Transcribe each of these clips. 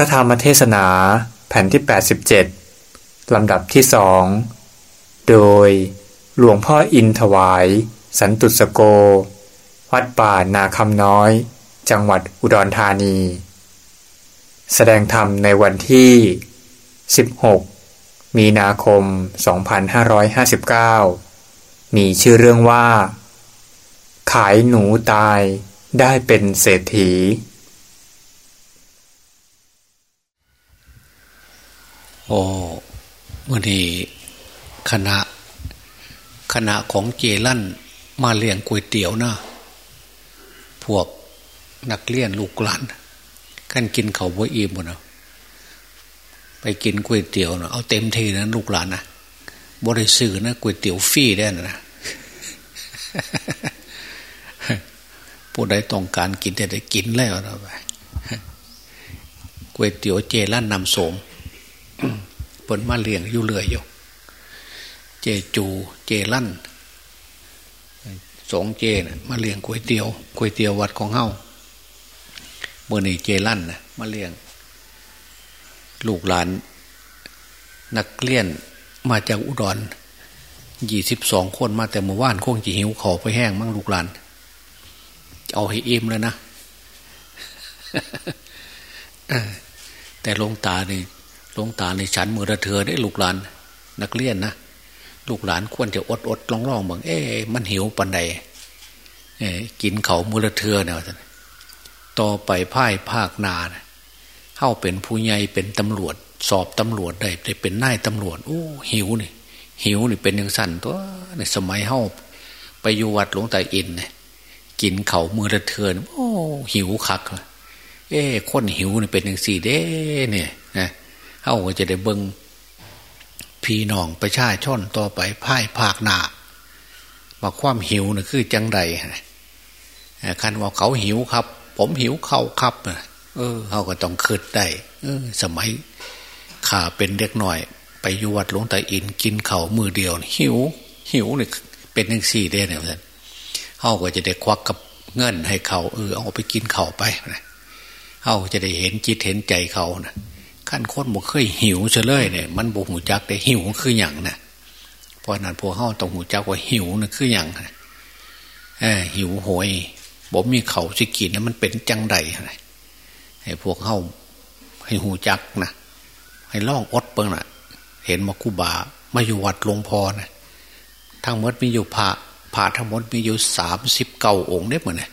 ระธรรมเทศนาแผ่นที่ 87 ลำดับที่สองโดยหลวงพ่ออินถวาย สันตุสโก วัดป่านาคำน้อย จังหวัดอุดรธานี แสดงธรรมในวันที่ 16 มีนาคม 2559 มีชื่อเรื่องว่า ขายหนูตายได้เป็นเศรษฐี โอ้วันนี้คณะคณะของเจลั่นมาเลี้ยงก๋วยเตี๋ยวนะพวกนักเลี้ยนลูกหลานกันกินเขาบ่อิ่มหมดนะไปกินก๋วยเตี๋ยวนะเอาเต็มทีนะลูกหลานนะบริสุทธิ์นะก๋วยเตี๋ยวฟรีได้นะผู้ใดต้องการกินจะได้กินแล้วนะไปก๋วยเตี๋ยวเจลั่นนำสม เปิดมาเลี้ยงอยู่เรื่อยอยู่ เจจูเจลั่นสองเจนะมาเลี้ยงก๋วยเตี๋ยวก๋วยเตี๋ยววัดของเฮาเมื่อนี้เจลั่นนะมาเลี้ยง ลูกหลาน นักเลี้ยนมาจากอุดรยี่สิบสองคนมาแต่เมื่อวานคงจะหิวขอไปแห้งมั่งลูกหลาน เอาให้อิ่มเลยนะแต่ลงตาเนี่ หลวงตาในฉันมือระเธอได้ลูกหลาน นักเรียนนะลูกหลานควรจะอดอดลองลองบางเอ๊ะมันหิวปันใดกินเขามือระเธอเนี่ยต่อไปพ่ายภาคนานะเข้าเป็นผู้ใหญ่เป็นตำรวจ สอบตำรวจได้ได้เป็นนายตำรวจโอ้หิวนี่หิวนี่เป็นอย่างสั้นตัวในสมัยเข้าไปอยู่วัดหลวงตาอินเนี่ยกินเขามือระเทือนโอ้หิวคัก เอ้คนหิวนี่เป็นอย่างสี่เด้เนี่ยนะ เขาก็จะได้เบิงพี่น้องประชาชนต่อไปพ่ายภาคหนามาความหิวนี่คือจังใดคันว่าเขาหิวครับ ผมหิวเข่าครับเออเขาก็ต้องคืดได้เออ สมัยข่าเป็นเด็กหน่อย ไปอยู่วัดหลวงตาอินกินเข่ามือเดียว หิว หิวนี่เป็นหนึ่งสี่เด้เนี่ยท่านเขาก็จะได้ควักกับเงินให้เขาเออเอาไปกินเข่าไปนะเขาจะได้เห็นจิตเห็นใจเขานะ ขั้นคนบอกเคยหิวเฉลยเนี่ยมันบอกหูจักแต่หิวคืออย่างนะเพราะนั้นพวกเขาต้องหูจักว่าหิวนะคืออย่างนะหิวโหยบอกมีเขาสิกินนะมันเป็นจังใดนะให้พวกเขาให้หูจักนะให้ล่องอดเปิงนะเห็นมาคูบามาอยู่วัดหลวงพ่อนะทั้งหมดมีอยู่พระพระทั้งหมดมีอยู่สามสิบเก้าองค์ได้เหมือนนะ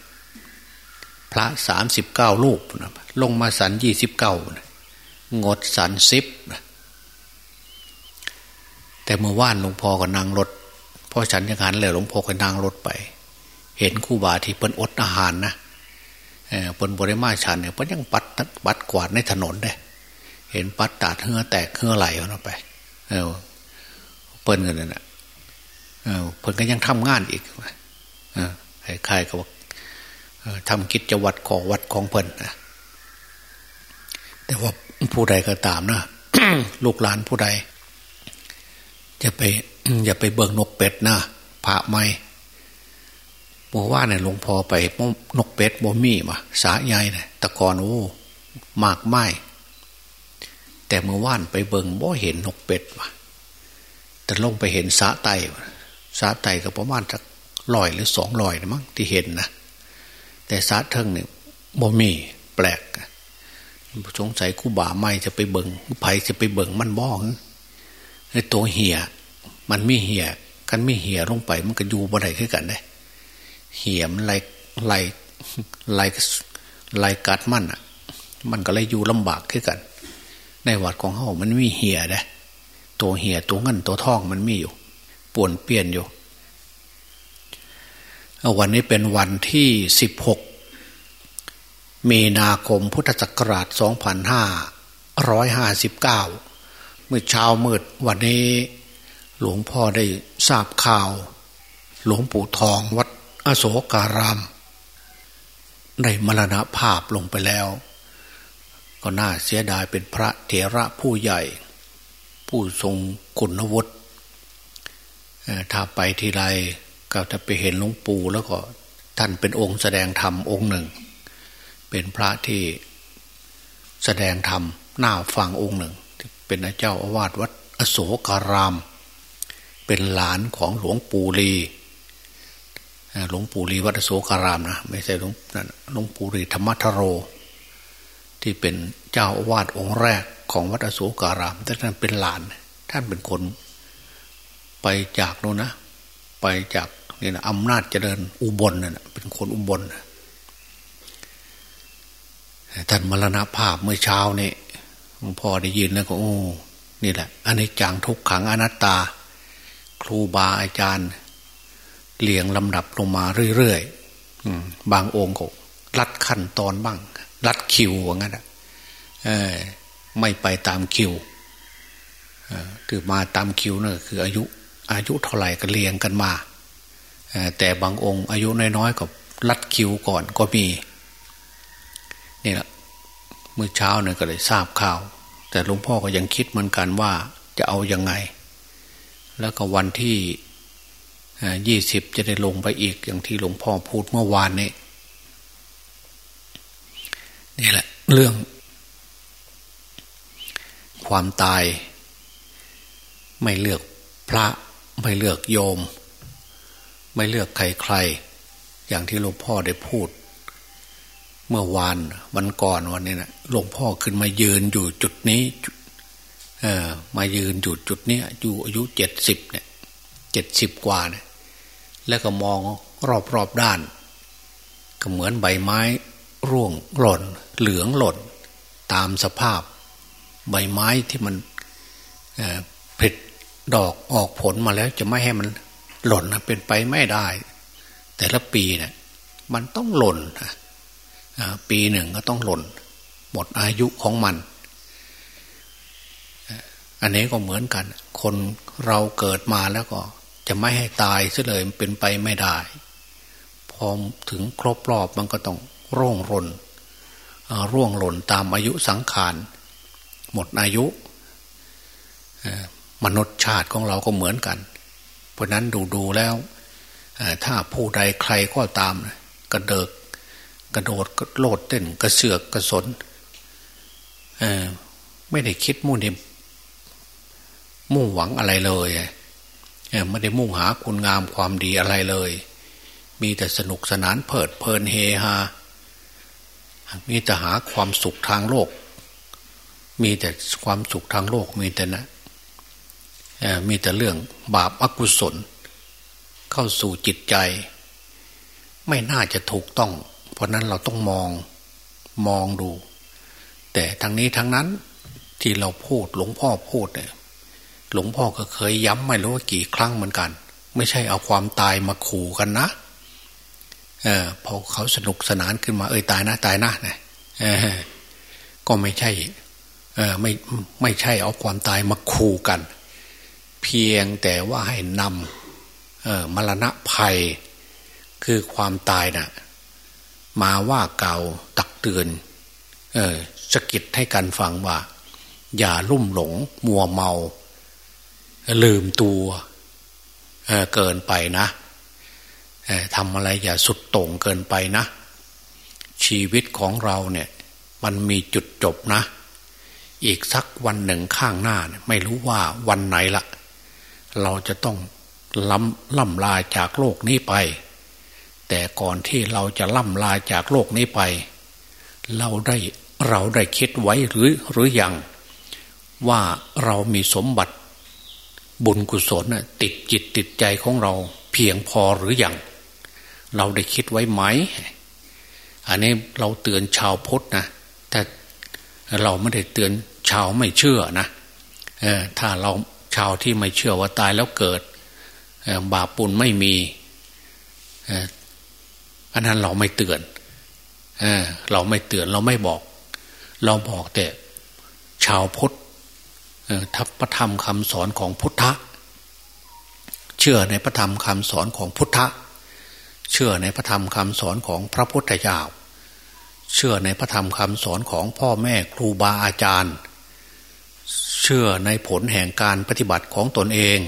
พระสามสิบเก้ารูปนะลงมาสันยี่สิบเก้านะ งดสันซิบแต่เมื่อว่านหลวงพ่อก็นั่งรถพอฉันยังหันเลยหลวงพ่อก็นั่งรถไป เห็นคู่บาที่เปิ้นอดอาหารนะเปิ้นบริมาฉันเนี่ยเปิ้นยังปัดปัดกวาดในถนนได้เห็นปัดตาดเหือแตกเหือไหลออกไป เออเปิ้นกันนั่นแหะเพิ่นก็ยังทำงานอีกใครก็ว่าทำกิจวัตรของวัดของเพิ่นนะแต่ว่า ผู้ใดก็ตามนะลูกหลานผู้ใดจะไปอย่าไปเบิ่งนกเป็ดนะพระไม่บอกว่าเนี่ยหลวงพ่อไปนกเป็ดบ่มีมาสาใหญ่เนี่ยตะกอนโอ้มากไม้แต่เมื่อว่านไปเบิ่งบ่เห็นนกเป็ดว่ะแต่ลงไปเห็นสาไตสาไตก็ประมาณสักลอยหรือสองลอยนะมั้งที่เห็นนะแต่สาเทิงเนี่ยบ่มีแปลก สงสัยคู่บ่าไม่จะไปเบิงไผ่จะไปเบิงมันบ้องไอ้ตัวเหี่ยมันไม่เหี่ยกันไม่เหี่ยลงไป มันก็อยู่บ่ได้ขึ้นกันได้เหี่ยมันไหลไหลไหลไหลกัดมันอะ มันก็เลยอยู่ลำบากขึ้นกัน ในวัดของเขามันไม่เหี่ยได้ตัวเหี่ยตัวเงินตัวทองมันมีอยู่ป่วนเปลี่ยนอยู่วันนี้เป็นวันที่สิบหก มีนาคมพุทธศักราช 2559 เมื่อเช้ามืดวันนี้ หลวงพ่อได้ทราบข่าว หลวงปู่ทองวัดอโศการามได้มรณภาพลงไปแล้ว ก็น่าเสียดายเป็นพระเถระผู้ใหญ่ ผู้ทรงคุณวุฒิถ้าไปทีไรก็จะไปเห็นหลวงปู่แล้วก็ท่านเป็นองค์แสดงธรรมองค์หนึ่ง เป็นพระที่แสดงธรรมหน้าฟังองค์หนึ่ง เป็นเจ้าอาวาสวัดอโศการาม เป็นหลานของหลวงปู่ลีหลวงปู่ลีวัดอโศการามนะไม่ใช่หลวงหลวงปู่ลีธรรมทโร ที่เป็นเจ้าอาวาสองค์แรกของวัดอโศการามแต่ท่านเป็นหลาน ท่านเป็นคน ไปจากโน้นนะ ไปจากนี่นะอำนาจเจริญอุบลนะ่ะเป็นคนอุบล ท่านมรณภาพเมื่อเช้านี่หลวงพ่อได้ยินแล้วก็โอ้นี่แหละอันนี้จังทุกขังอนัตตา ครูบาอาจารย์เลี่ยงลำดับลงมาเรื่อยๆบางองค์ก็รัดขั้นตอนบ้างรัดคิวว่างั้นอะไม่ไปตามคิวคือมาตามคิวนี่คืออายุอายุเท่าไหร่ก็เรียงกันมาแต่บางองค์อายุน้อยๆก็รัดคิวก่อนก็มี นี่แหละเมื่อเช้าเนี่ยก็เลยทราบข่าว แต่หลวงพ่อก็ยังคิดเหมือนกันว่าจะเอาอยัางไง แล้วก็วันที่ยี่สิบจะได้ลงไปอีกอย่างที่หลวงพ่อพูดเมื่อวานนี้นี่แหละ เรื่อง ความตาย ไม่เลือกพระ ไม่เลือกโยม ไม่เลือกใครใครอย่างที่หลวงพ่อได้พูด เมื่อวานวันก่อนวันนี้นะหลวงพ่อขึ้นมายืนอยู่จุดนี้เออมายืนอยู่จุดนี้อยู่อายุเจ็ดสิบเนี่ยเจ็ดสิบกว่าเนี่ย แล้วก็มองรอบรอบด้าน ก็เหมือนใบไม้ร่วงหล่น เหลืองหล่น ตามสภาพ ใบไม้ที่มันผลิดอกออกผลมาแล้วจะไม่ให้มันหล่นเป็นไปไม่ได้ แต่ละปีเนี่ยมันต้องหล่น ปีหนึ่งก็ต้องหล่น หมดอายุของมัน อันนี้ก็เหมือนกัน คนเราเกิดมาแล้วก็ จะไม่ให้ตายซะเลยเป็นไปไม่ได้ พอถึงครบรอบมันก็ต้องร่วงรนร่วงหล่นตามอายุสังขาร หมดอายุมนุษย์ชาติของเราก็เหมือนกัน เพราะนั้นดูดูแล้ว ถ้าผู้ใดใครก็ตามกระเดิก กระโดดกระโลดเต้นกระเสือกกระสนไม่ได้คิดมุ่งที่มุ่งหวังอะไรเลยไม่ได้มุ่งหาคุณงามความดีอะไรเลย มีแต่สนุกสนานเพิดเพลินเฮฮา มีแต่หาความสุขทางโลก มีแต่ความสุขทางโลกมีแต่นะมีแต่เรื่องบาปอกุศล เข้าสู่จิตใจ ไม่น่าจะถูกต้อง เพราะนั้นเราต้องมองมองดู แต่ทั้งนี้ทั้งนั้นที่เราพูดหลวงพ่อพูดเนี่ยหลวงพ่อก็เคยย้ำไม่รู้ว่ากี่ครั้งเหมือนกัน ไม่ใช่เอาความตายมาขู่กันนะเออพอเขาสนุกสนานขึ้นมาเอ้ยตายนะตายนะเนี่ยก็ไม่ใช่ เออไม่ไม่ใช่เอาความตายมาขู่กัน เพียงแต่ว่าให้นำเออมรณะภัยคือความตายนะ่ะ มาว่าเก่าตักเตือนเออสกิดให้กันฟังว่า อย่าลุ่มหลง มัวเมา ลืมตัวเเกินไปนะทำอะไรอย่าสุดโต่งเกินไปนะ ชีวิตของเราเนี่ย มันมีจุดจบนะ อีกสักวันหนึ่งข้างหน้า ไม่รู้ว่าวันไหนละ เราจะต้องล้ำล่ำลาจากโลกนี้ไป แต่ก่อนที่เราจะล่ำลาจากโลกนี้ไป เราได้เราได้คิดไว้หรือหรืออยัง ว่าเรามีสมบัติ บุญกุศลติดจิตติดใจของเราเพียงพอหรืออยัง เราได้คิดไว้ไหม อันนี้เราเตือนชาวพุทธนะแต่เราไม่ได้เตือนชาวไม่เชื่อนะถ้าเราชาวที่ไม่เชื่อว่าตายแล้วเกิดบาปปุลไม่มี อันนั้นเราไม่เตือนเออเราไม่เตือนเราไม่บอก เราบอกแต่ชาวพุทธทัพพระธรรมคำสอนของพุทธะ เชื่อในพระธรรมคำสอนของพุทธะ เชื่อในพระธรรมคำสอนของพระพุทธเจ้า เชื่อในพระธรรมคำสอนของพ่อแม่ครูบาอาจารย์ เชื่อในผลแห่งการปฏิบัติของตนเอง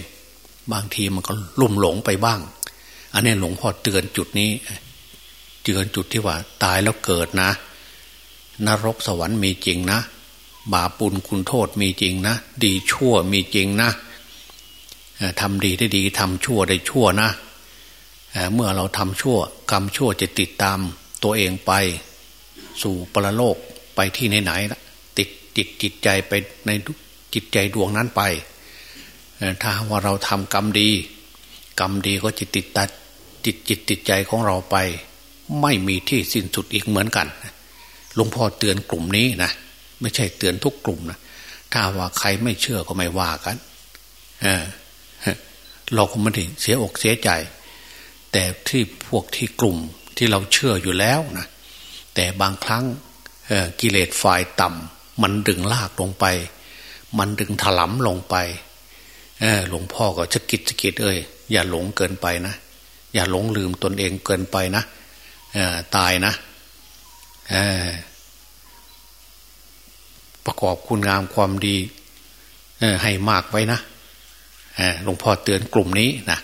บางทีมันก็ลุ่มหลงไปบ้าง อันนี้หลวงพ่อเตือนจุดนี้ เตือนจุดที่ว่า ตายแล้วเกิดนะ นรกสวรรค์มีจริงนะ บาปุลคุณโทษมีจริงนะ ดีชั่วมีจริงนะทำดีได้ดีทำชั่วได้ชั่วนะเมื่อเราทำชั่ว กรรมชั่วจะติดตามตัวเองไป สู่ปรโลกไปที่ไหนๆติดจิตจิตใจไปในจิตใจดวงนั้นไป ถ้าว่าเราทำกรรมดี กรรมดีก็จะติดตัดจิตจิตติดใจของเราไป ไม่มีที่สิ้นสุดอีกเหมือนกันหลวงพ่อเตือนกลุ่มนี้นะไม่ใช่เตือนทุกกลุ่มนะถ้าว่าใครไม่เชื่อก็ไม่ว่ากันเเราก็ไม่ได้เสียอกเสียใจ แต่ที่พวกที่กลุ่มที่เราเชื่ออยู่แล้วนะแต่บางครั้งกิเลสฝ่ายต่ำมันดึงลากลงไป มันดึงถลำลงไปหลวงพ่อก็จะกิดจะกิดเอ้ยอย่าหลงเกินไปนะอย่าหลงลืมตนเองเกินไปนะ ตายนะประกอบคุณงามความดีให้มากไว้นะหลวงพ่อเตือนกลุ่มนี้นะ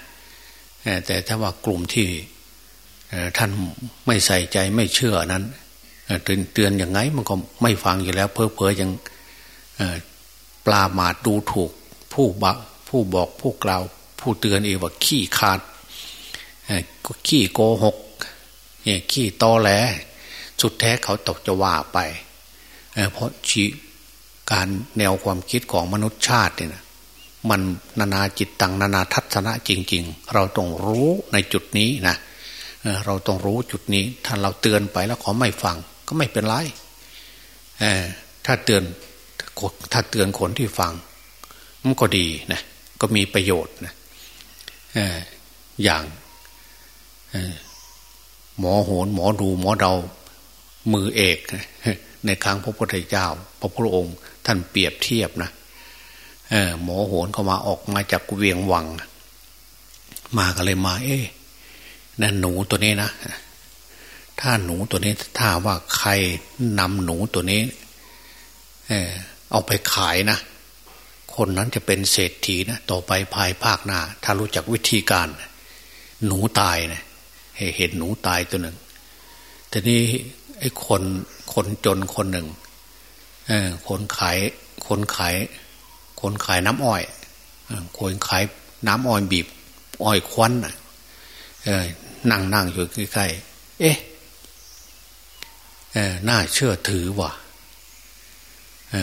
แต่ถ้าว่ากลุ่มที่ท่านไม่ใส่ใจไม่เชื่อนั้นเตือนเตือนอย่างไงมันก็ไม่ฟังอยู่แล้ว เพอเพอยังปลาหมาดดูถูก ผู้บะผู้บอกผู้กล่าว ผู้เตือนเองว่าขี้ขาดขี้โกหก ขี้ตอแหลสุดแท้เขาตกจะว่าไปเพราะชีการแนวความคิดของมนุษยชาติเนี่ยมันนานาจิตตังนานาทัศนะจริง ๆ เราต้องรู้ในจุดนี้นะเราต้องรู้จุดนี้ ถ้าเราเตือนไปแล้วเขาไม่ฟังก็ไม่เป็นไรถ้าเตือนถ้าเตือนคนที่ฟัง มันก็ดีนะก็มีประโยชน์นะอย่าง หมอโหนหมอดูหมอเดามือเอก ในครั้งพระพุทธเจ้า พระพุทธองค์ ท่านเปรียบเทียบนะหมอโหนเข้ามาออกมาจากเวียงวัง มาก็เลยมา เอ๊ะนั่นหนูตัวนี้นะถ้าหนูตัวนี้ถ้าว่าใครนำหนูตัวนี้เออเอาไปขายนะ คนนั้นจะเป็นเศรษฐีนะ ต่อไปภายภาคหน้า ถ้ารู้จักวิธีการ หนูตายนะ เห็นหนูตายตัวหนึ่งแต่นี้ไอ้คนคนจนคนหนึ่งคนขายคนขาย คนขายน้ำอ้อยคนขายน้ำอ้อยบีบ อ้อยควันนั่งนั่งอยู่ใกล้ๆเอ๊ะน่าเชื่อถือว่ะเ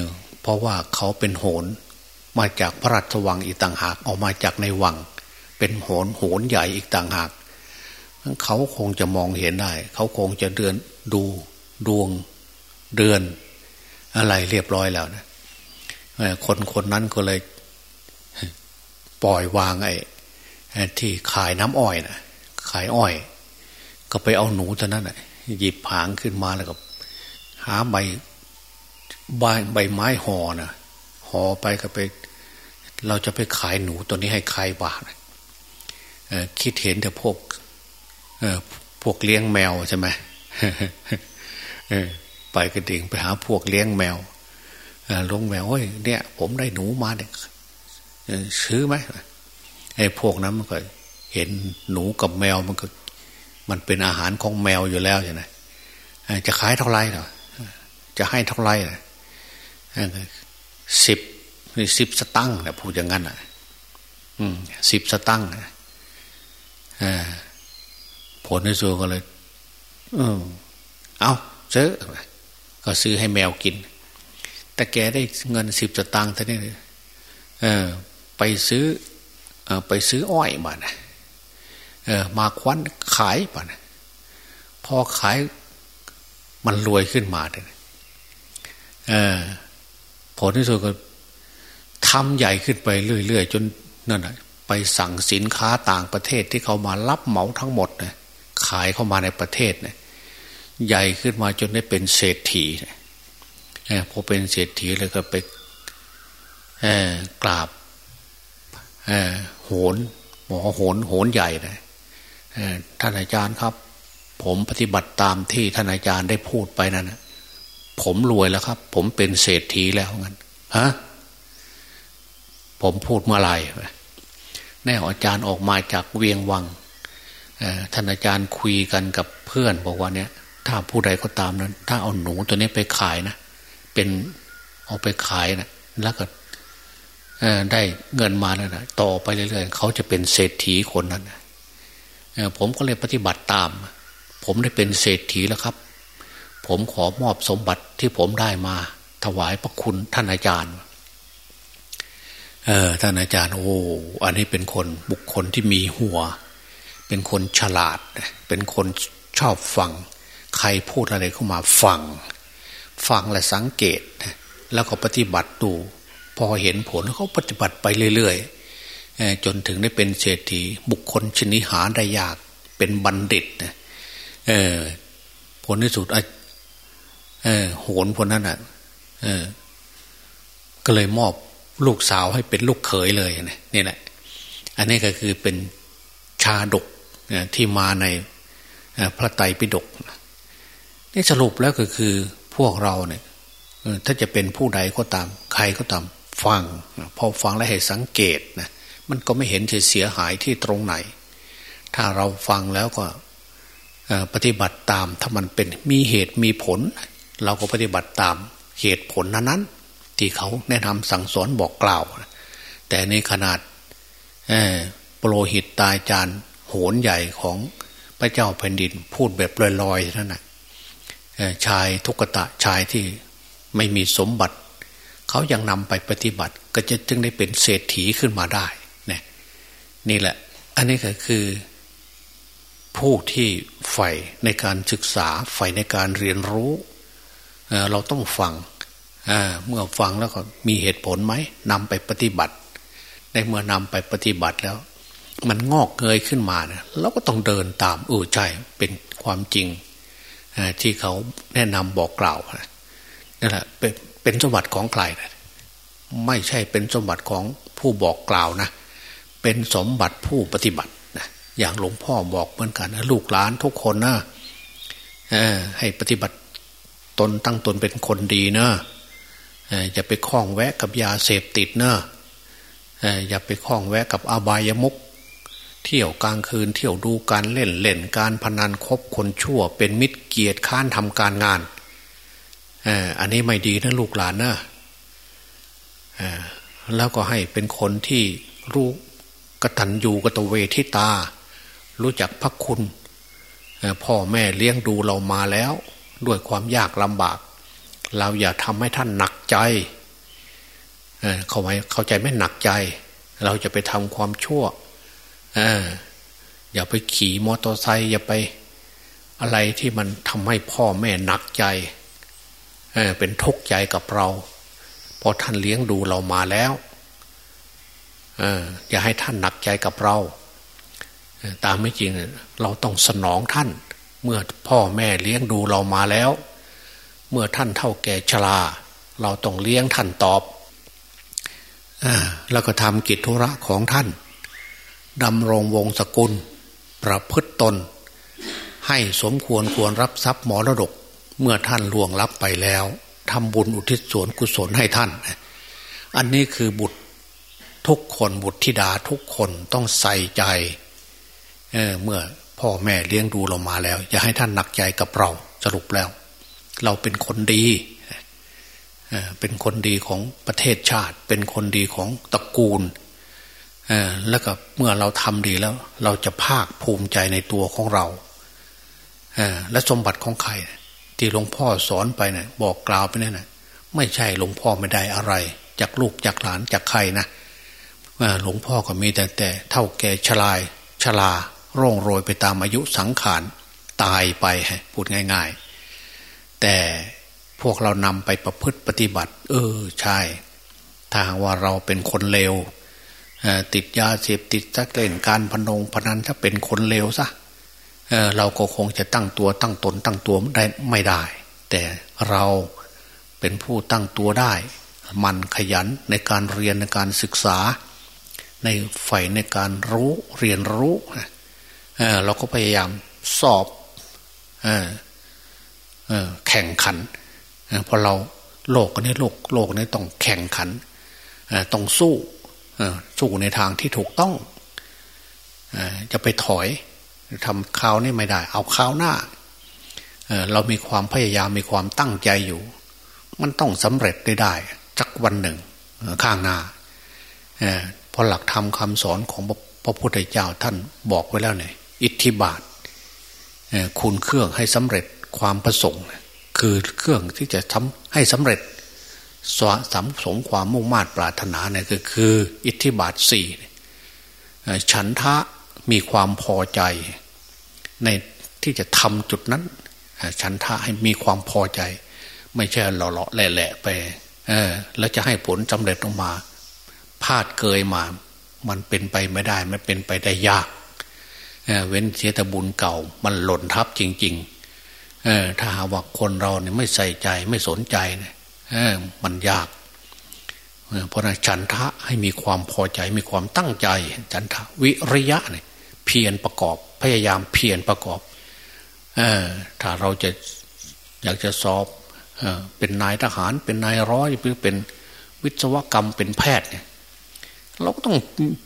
เพราะว่าเขาเป็นโหน มาจากพระราชวังอีกต่างหาก ออกมาจากในวัง เป็นโหนโหนใหญ่อีกต่างหาก เขาคงจะมองเห็นได้ เขาคงจะเดือนดูดวงเดือน อะไรเรียบร้อยแล้วนะคนคนนั้นก็เลยปล่อยวางไอ้ที่ขายน้ำอ้อยนะขายอ้อย ก็ไปเอาหนูตัวนั้นหยิบผางขึ้นมาแล้วก็หาใบใบใบไม้ห่อนะห่อไปก็ไป เราจะไปขายหนูตัวนี้ให้ใครบ้างคิดเห็นแต่พวก พวกเลี้ยงแมวใช่ไหมไปกระดิ่งไปหาพวกเลี้ยงแมวลงแมวเฮ้ยเนี่ย ผมได้หนูมาเนี่ยซื้อไหมไอ้พวกนั้นมันก็ เห็นหนูกับแมวมันก็ มันเป็นอาหารของแมวอยู่แล้วใช่ไหมจะขายเท่าไรเนาะจะให้เท่าไรสิบสิบสตังค์นะพูดอย่างนั้นอะสิบสตังค์ผ ลในส่วนก็เลยเออเอาซื้อก็ซื้อให้แมวกิน แต่แกได้เงินสิบสตางค์ท่านี้เออ ไปซื้อเออไปซื้ออ้อยมานะเออ มาควันขายป่ะนะพอขายมันรวยขึ้นมาเลยเออผลที่สุดก็ทำใหญ่ขึ้นไปเรื่อยๆจนนั่นแหะไปสั่งสินค้าต่างประเทศที่เขามารับเหมาทั้งหมดเนี่ย ขายเข้ามาในประเทศเนี่ยใหญ่ขึ้นมาจนได้เป็นเศรษฐีพอเป็นเศรษฐีเลยก็ไปกราบโหนหมอโหนโหนใหญ่นะท่านอาจารย์ครับ ผมปฏิบัติตามที่ท่านอาจารย์ได้พูดไปนั่นนะผมรวยแล้วครับ ผมเป็นเศรษฐีแล้วงั้นฮะผมพูดเมื่อไหร่แน่อาจารย์ออกมาจากเวียงวัง ท่านอาจารย์คุยกันกับเพื่อนบอกว่าเนี่ย ถ้าผู้ใดก็ตามนั้น ถ้าเอาหนูตัวนี้ไปขายนะเป็นเอาไปขายนะแล้วก็ได้เงินมาแล้วนะต่อไปเรื่อยๆเขาจะเป็นเศรษฐีคนนั้นผมก็เลยปฏิบัติตาม ผมได้เป็นเศรษฐีแล้วครับ ผมขอมอบสมบัติที่ผมได้มา ถวายพระคุณท่านอาจารย์ เออท่านอาจารย์ โอ้อันนี้เป็นคนบุคคลที่มีหัว เป็นคนฉลาด เป็นคนชอบฟัง ใครพูดอะไรเข้ามาฟัง ฟังและสังเกต แล้วก็ปฏิบัติดูพอเห็นผลเขาปฏิบัติไปเรื่อยๆจนถึงได้เป็นเศรษฐีบุคคลชนิหาได้ยากเป็นบัณฑิตนะผลที่สุดเออโหนคนนั้นอะเออก็เลยมอบลูกสาวให้เป็นลูกเขยเลยนี่แหละอันนี้ก็คือเป็นชาดก ที่มาในพระไตรปิฎกนี่สรุปแล้วก็คือพวกเราเนี่ยถ้าจะเป็นผู้ใดก็ตาม ใครก็ตามฟัง พอฟังแล้วให้สังเกตนะมันก็ไม่เห็นจะเสียหายที่ตรงไหน ถ้าเราฟังแล้วก็ปฏิบัติตามถ้ามันเป็นมีเหตุมีผล เราก็ปฏิบัติตามเหตุผลนั้นๆที่เขาแนะนำสั่งสอนบอกกล่าว แต่ในขนาดโปรหิตตายจาน โหนใหญ่ของพระเจ้าแผ่นดิน พูดแบบลอยๆนั่นนะชายทุกตะชายที่ไม่มีสมบัติ เขายังนำไปปฏิบัติ ก็จะจึงได้เป็นเศรษฐีขึ้นมาได้นี่นี่แหละ อันนี้ก็คือผู้ที่ใฝ่ในการศึกษาใฝ่ในการเรียนรู้เราต้องฟังเมื่อฟังแล้วก็มีเหตุผลไหมนำไปปฏิบัติ ในเมื่อนำไปปฏิบัติแล้ว มันงอกเงยขึ้นมาเนี่ยเราก็ต้องเดินตามเออใช่เป็นความจริงที่เขาแนะนำบอกกล่าวนั่นแหละเป็นเป็นสมบัติของใครนะไม่ใช่เป็นสมบัติของผู้บอกกล่าวนะ เป็นสมบัติผู้ปฏิบัตินะอย่างหลวงพ่อบอกเหมือนกันนะลูกหลานทุกคนนะให้ปฏิบัติตนตั้งตนเป็นคนดีนะอย่าไปคล้องแวะกับยาเสพติดนะอย่าไปคล้องแวะกับอบายมุก เที่ยวกลางคืนเที่ยวดูการเล่นเล่นการพนันคบคนชั่ว เป็นมิตรเกียรติค้านทำการงานอันนี้ไม่ดีนะลูกหลานนะแล้วก็ให้เป็นคนที่รู้กตัญญูกตเวทิตา รู้จักพักคุณพ่อแม่เลี้ยงดูเรามาแล้ว ด้วยความยากลำบาก เราอย่าทำให้ท่านหนักใจเข้าไว้เข้าใจไม่หนักใจ เราจะไปทำความชั่ว อย่าไปขี่มอเตอร์ไซค์อย่าไป อะไรที่มันทำให้พ่อแม่หนักใจเป็นทุกข์ใจกับเรา พอท่านเลี้ยงดูเรามาแล้วอย่าให้ท่านหนักใจกับเรา ตามไม่จริงเราต้องสนองท่าน เมื่อพ่อแม่เลี้ยงดูเรามาแล้ว เมื่อท่านเท่าแก่ชราเราต้องเลี้ยงท่านตอบอแล้วก็ทำกิจธุระของท่าน ดำรงวงศกุล ประพฤตตน ให้สมควรควรรับทรัพย์มรดกเมื่อท่านล่วงลับไปแล้วทำบุญอุทิศส่วนกุศลให้ท่าน อันนี้คือบุตรทุกคนบุตรธิดาทุกคนต้องใส่ใจเเมื่อพ่อแม่เลี้ยงดูเรามาแล้ว อย่าให้ท่านหนักใจกับเราสรุปแล้ว เราเป็นคนดีเป็นคนดีของประเทศชาติ เป็นคนดีของตระกูล แล้วก็เมื่อเราทำดีแล้ว เราจะภาคภูมิใจในตัวของเราและสมบัติของใคร ที่หลวงพ่อสอนไปเนะี่ยบอกกล่าวไปเนั่นนะไม่ใช่หลวงพ่อไม่ได้อะไร จากลูกจากหลานจากใครนะหลวงพ่อก็มีแต่แต่ เท่าแก่ชลายชลาร่องโรยไปตามอายุสังขารตายไปพูดง่าย ๆ แต่พวกเรานำไปประพฤติปฏิบัติ เออใช่ ถ้าว่าเราเป็นคนเลว ติดยาเสพติดจักเล่นการพนงพนันถ้าเป็นคนเลวซะเราก็คงจะตั้งตัวตั้งตนตั้งตัวได้ไม่ได้ แต่เราเป็นผู้ตั้งตัวได้ มันขยันในการเรียนในการศึกษา ในใฝ่ในการรู้เรียนรู้เราก็พยายามสอบแข่งขันเพราะเราโลกนี้โลกโลกนี้ต้องแข่งขันต้องสู้ สู้ในทางที่ถูกต้องจะไปถอยทำข้าวนี่ไม่ได้ เอาข้าวหน้าเรามีความพยายามมีความตั้งใจอยู่ มันต้องสำเร็จได้ได้สักวันหนึ่งข้างหน้าเพราะหลักธรรมคาสอนของพระพุทธเจ้าท่านบอกไว้แล้วเนี่ยอิทธิบาทคุณเครื่องให้สำเร็จความประสงค์ คือเครื่องที่จะทำให้สำเร็จ สวสมสมความมุ่งมา่ปรารถนาเนี่ยก็คือ อิทธิบาทสี่ฉันทะมีความพอใจ ในที่จะทำจุดนั้น ฉันทะให้มีความพอใจ ไม่ใช่หล่อๆแหละๆไปแล้วจะให้ผลสำเร็จออกมาพลาดเกยมา มันเป็นไปไม่ได้ มันเป็นไปได้ยากเเว้นเสียแต่บุญเก่า มันหล่นทับจริงๆถ้าหาว่าคนเราเนี่ยไม่ใส่ใจไม่สนใจเนี่ย มันยาก เพราะนั้นฉันทะให้มีความพอใจมีความตั้งใจ ฉันทะวิริยะเนี่ยเพียรประกอบ พยายามเพียรประกอบอถ้าเราจะอยากจะสอบเอเป็นนายทหาร เป็นนายร้อยหรือเป็นวิศวกรรมเป็นแพทย์เนี่ยเราก็ต้อง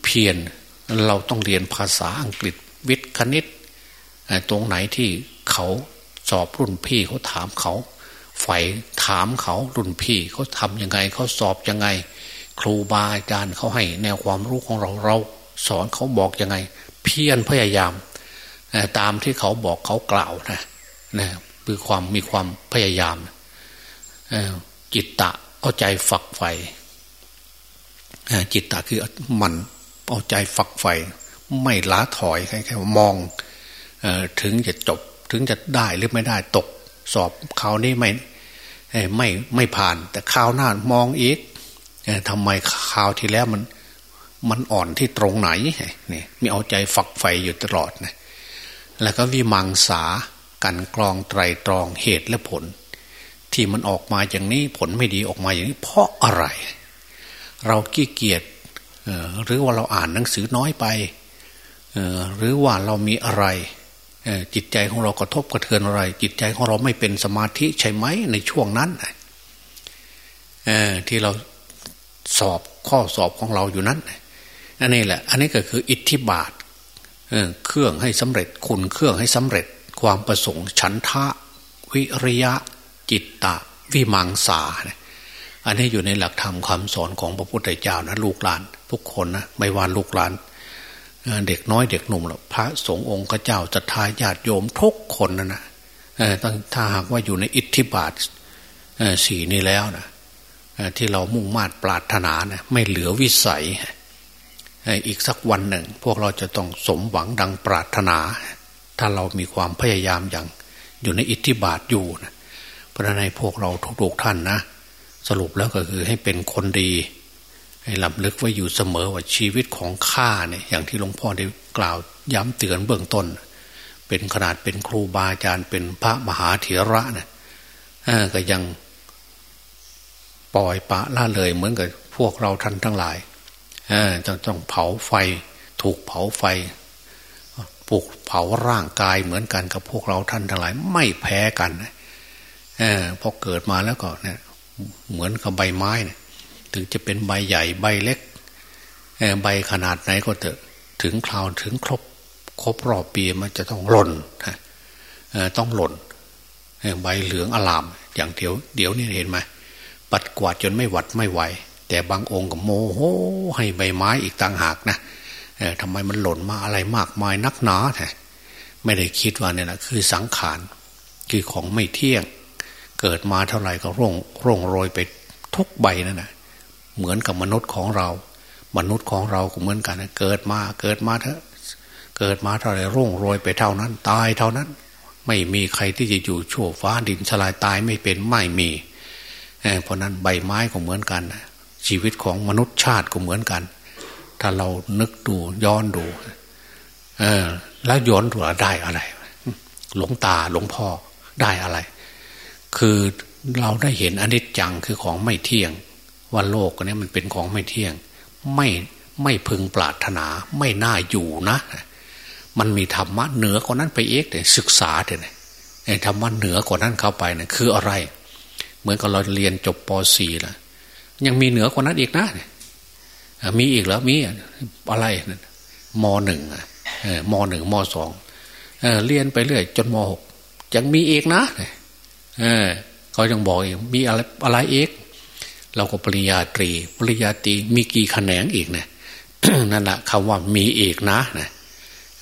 เพียรเราต้องเรียนภาษาอังกฤษวิทย์คณิตตรงไหนที่เขาสอบรุ่นพี่เขาถามเขา ฝ่ายถามเขารุ่นพี่เขาทำยังไงเขาสอบยังไง ครูบาอาจารย์เขาให้ แนวความรู้ของเราเรา สอนเขาบอกยังไง เพียรพยายามตามที่เขาบอกเขากล่าวนะนะคือความมีความพยายามจิตตะเอาใจฝักใฝ่จิตตะคือมันเอาใจฝักใฝ่ไม่ล้าถอยแค่แค่มองถึงจะจบถึงจะได้หรือไม่ได้ตก สอบคราวนี้ไม่ไม่ไม่ผ่าน แต่คราวหน้ามองอีกทำไมคราวที่แล้วมันมันอ่อนที่ตรงไหนนี่มีเอาใจฝักใฝ่อยู่ตลอดนะแล้วก็วิมังสากันกรองไตรตรองเหตุและผล ที่มันออกมาอย่างนี้ผลไม่ดีออกมาอย่างนี้ เพราะอะไร เราขี้เกียจหรือว่าเราอ่านหนังสือน้อยไปหรือว่าเรามีอะไร จิตใจของเรากระทบกระเทือนอะไร จิตใจของเราไม่เป็นสมาธิใช่ไหมในช่วงนั้นที่เราสอบข้อสอบของเราอยู่นั้นอันนี้แหละ อันนี้ก็คืออิทธิบาทเครื่องให้สำเร็จคุณเครื่องให้สำเร็จความประสงค์ฉันทะ วิริยะ จิตตะ วิมังสา อันนี้อยู่ในหลักธรรมคำสอนของพระพุทธเจ้านะลูกหลาน ทุกคนนะไม่ว่าลูกหลาน เด็กน้อยเด็กหนุ่มหรอกพระสงฆ์องค์เจ้าจะทายญาติโยมทุกคนนะนะถ้าหากว่าอยู่ในอิทธิบาทสี่นี้แล้วนะที่เรามุ่งมา่ปรารถนานะไม่เหลือวิสัย อีกสักวันหนึ่ง พวกเราจะต้องสมหวังดังปรารถนา ถ้าเรามีความพยายามอย่างอยู่ในอิทธิบาทอยู่นะพระในพวกเราทุกๆท่านนะ สรุปแล้วก็คือให้เป็นคนดี ให้ลำลึกไว้อยู่เสมอว่าชีวิตของข้าเนี่ยอย่างที่หลวงพ่อได้กล่าวย้ำเตือนเบื้องต้น เป็นขนาดเป็นครูบาอาจารย์เป็นพระมหาเถระเนี่ยก็ยังปล่อยปะละเลยเหมือนกับพวกเราท่านทั้งหลายต้องต้องเผาไฟถูกเผาไฟปลุกเผาร่างกายเหมือนกันกับพวกเราท่านทั้งหลาย ไม่แพ้กันเออพอเกิดมาแล้วก็เนี่ยเหมือนกับใบไม้เนี่ย ถึงจะเป็นใบใหญ่ใบเล็กใบขนาดไหนก็เถอะถึงคราวถึงครบ ครบรอบปีมันจะต้องหล่นต้องหล่นใบเหลืองอลาม อย่างเดียว เดี๋ยวนี่เห็นไหมปัดกวาดจนไม่หวัดไม่ไหว แต่บางองค์ก็โมโหให้ใบไม้อีกต่างหากนะทำไมมันหล่นมาอะไรมากมายนักหนาแท้ไม่ได้คิดว่าเนี่ยนะคือสังขารคือของไม่เที่ยง เกิดมาเท่าไหร่ก็ร่งร่งโรยไปทุกใบนั่นนะ เหมือนกับมนุษย์ของเรา มนุษย์ของเราก็เหมือนกันเกิดมาเกิดมาเถอะเกิดมาเท่าไรร่งโรยไปเท่านั้น ตายเท่านั้น ไม่มีใครที่จะอยู่ชั่วฟ้าดินสลายตายไม่เป็นไม่มีเพราะนั้นใบไม้ก็เหมือนกัน ชีวิตของมนุษย์ชาติก็เหมือนกัน ถ้าเรานึกดูย้อนดู เออ แล้วย้อนดูได้อะไร หลงตาหลงพ่อได้อะไร คือเราได้เห็นอนิจจังคือของไม่เที่ยง ว่าโลกนี้มันเป็นของไม่เที่ยง ไม่ไม่พึงปรารถนาไม่น่าอยู่นะ มันมีธรรมะเหนือกว่านั้นไปเอกแต่ศึกษาเถอะไอ้ธรรมะเหนือกว่านั้นเข้าไปเนี่ยคืออะไร เหมือนกับเราเรียนจบป .4 แล้วยังมีเหนือกว่านั้นอีกนะมีอีกแล้วมีอะไรมหนึ่งมหนึ่งมสองเรียนไปเรื่อยจนมหกยังมีอีกนะเออเขายังบอกอีกมีอะไรอะไรอีก เราก็ปริญญาตรี ปริญญาตรีมีกี่แขนงอีกเนี่ยนั่นแหละคำว่ามีอีกนะนะ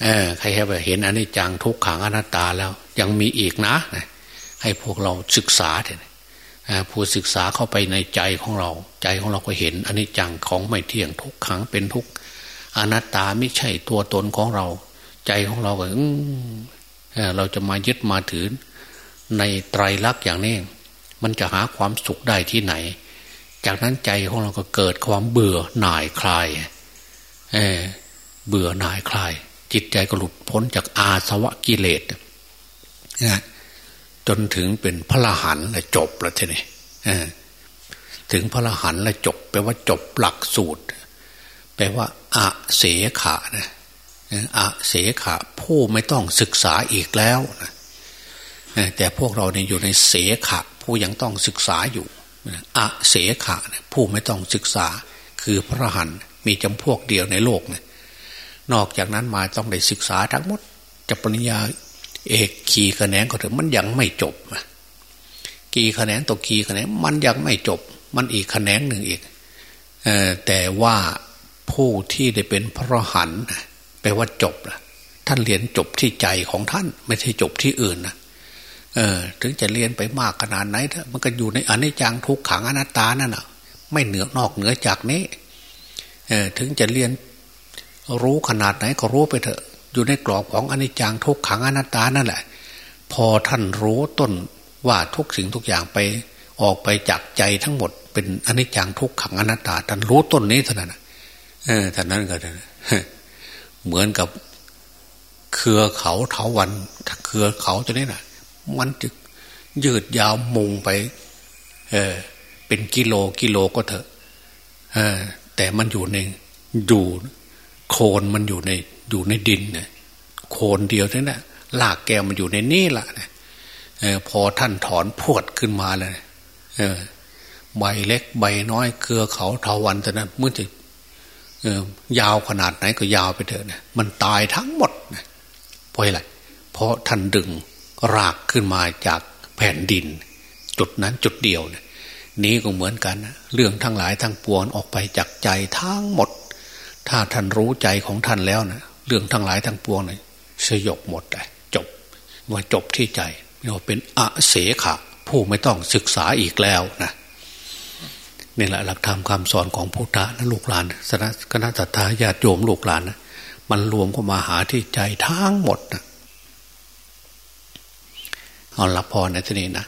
เออใครให้ไปเห็นอนนี้จังทุกขังอนัตตาแล้ว ยังมีอีกนะนะให้พวกเราศึกษาเถอะผู้ศึกษาเข้าไปในใจของเรา ใจของเราก็เห็นอนนี้จังของไม่เที่ยงทุกขังเป็นทุกอนัตตาไม่ใช่ตัวตนของเรา ใจของเราก็เราจะมายึดมาถือในไตรลักษณ์อย่างนี้ มันจะหาความสุขได้ที่ไหน จากนั้นใจของเราก็เกิดความเบื่อหน่ายคลายเเบื่อหน่ายคลาย จิตใจก็หลุดพ้นจากอาสวะกิเลสนะจนถึงเป็นพระรหันแล้วจบแล้วทีนี้ถึงพระรหันแล้วจบแปลว่าจบหลักสูตร แปลว่าอะเสขานะอะเสขาผู้ไม่ต้องศึกษาอีกแล้วนะแต่พวกเราเนี่ยอยู่ในเสขะ ผู้ยังต้องศึกษาอยู่ อะเสขะผู้ไม่ต้องศึกษาคือพระหันมีจำพวกเดียวในโลกเนี่ยนอกจากนั้นมาต้องได้ศึกษาทั้งหมดจะปริญญาเอกขีคะแนนก็เถอะมันยังไม่จบกี่คะแนนตกกี่คะแนนมันยังไม่จบ มันอีกคะแนนหนึ่งอีกแต่ว่าผู้ที่ได้เป็นพระหันแปลว่าจบละท่านเรียนจบที่ใจของท่าน ไม่ใช่จบที่อื่นนะ เออ ถึงจะเรียนไปมากขนาดไหน มันก็อยู่ในอนิจจังทุกขังอนัตตานั่นน่ะ ไม่เหนือนอกเหนือจากนี้ เออ ถึงจะเรียนรู้ขนาดไหนก็รู้ไปเถอะ อยู่ในกรอบของอนิจจังทุกขังอนัตตานั่นแหละ พอท่านรู้ต้นว่าทุกสิ่งทุกอย่างไปออกไปจากใจทั้งหมด เป็นอนิจจังทุกขังอนัตตา ท่านรู้ต้นนี้เท่านั้นเออท่านนั้นก็เหมือนกับเครือเขาเถาวันเครือเขาตัวนี้น่ะ มันจะยืดยาวมุงไป เออ เป็นกิโลกิโลก็เถอะเออ แต่มันอยู่ในอยู่โคนมันอยู่ในอยู่ในดินเนี่ยโคนเดียวนั่นแหละลากแก้วมันอยู่ในนี่แหละพอท่านถอนพวดขึ้นมาเลยใบเล็กใบน้อยเครือเขาเทาวันแต่นั้นเมื่อจะยาวขนาดไหนก็ยาวไปเถอะนะมันตายทั้งหมดนะเพราะอะไรเพราะท่านดึง รากขึ้นมาจากแผ่นดิน จุดนั้นจุดเดียวนะนี้ก็เหมือนกันนะเรื่องทั้งหลายทั้งปวงออกไปจากใจทั้งหมด ถ้าท่านรู้ใจของท่านแล้วนะเรื่องทั้งหลายทั้งปวงเลยสยบหมดเลยจบว่าจบที่ใจเราเป็นอเสขะผู้ไม่ต้องศึกษาอีกแล้วนะนี่แหละหลักธรรมคำสอนของพุทธะนะลูกหลานสนะคณะสัตยาญาติโยมลูกหลานนะมันรวมเข้ามาหาที่ใจทั้งหมดนะ เอาละพรในที่นี้นะ